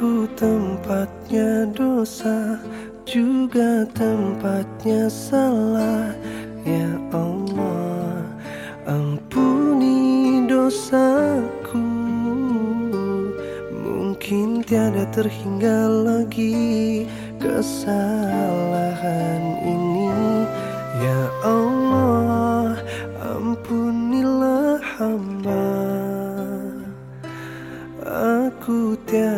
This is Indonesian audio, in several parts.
Aku tempatnya dosa Juga tempatnya salah. Ya Allah Ampuni dosaku. Mungkin tiada terhingga lagi Kesalahan ini. Ya Allah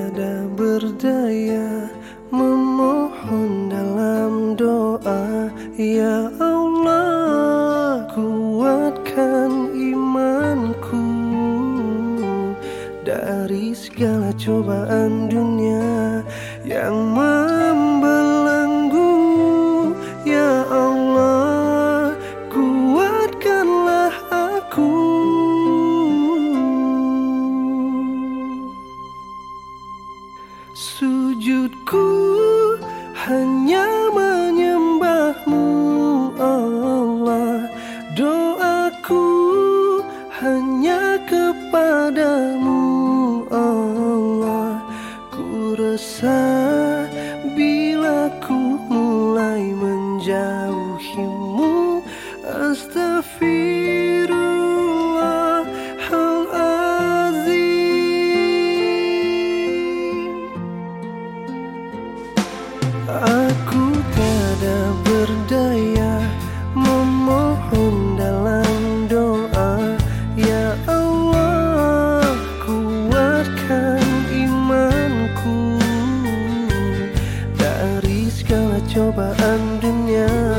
tiada berdaya Memohon dalam doa. Ya Allah Kuatkan imanku Dari segala cobaan Ku hanya menyembahmu Allah. Doaku hanya kepadamu Allah. Ku resah bila ku mulai menjauh dunia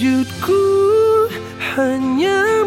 wujudku hanya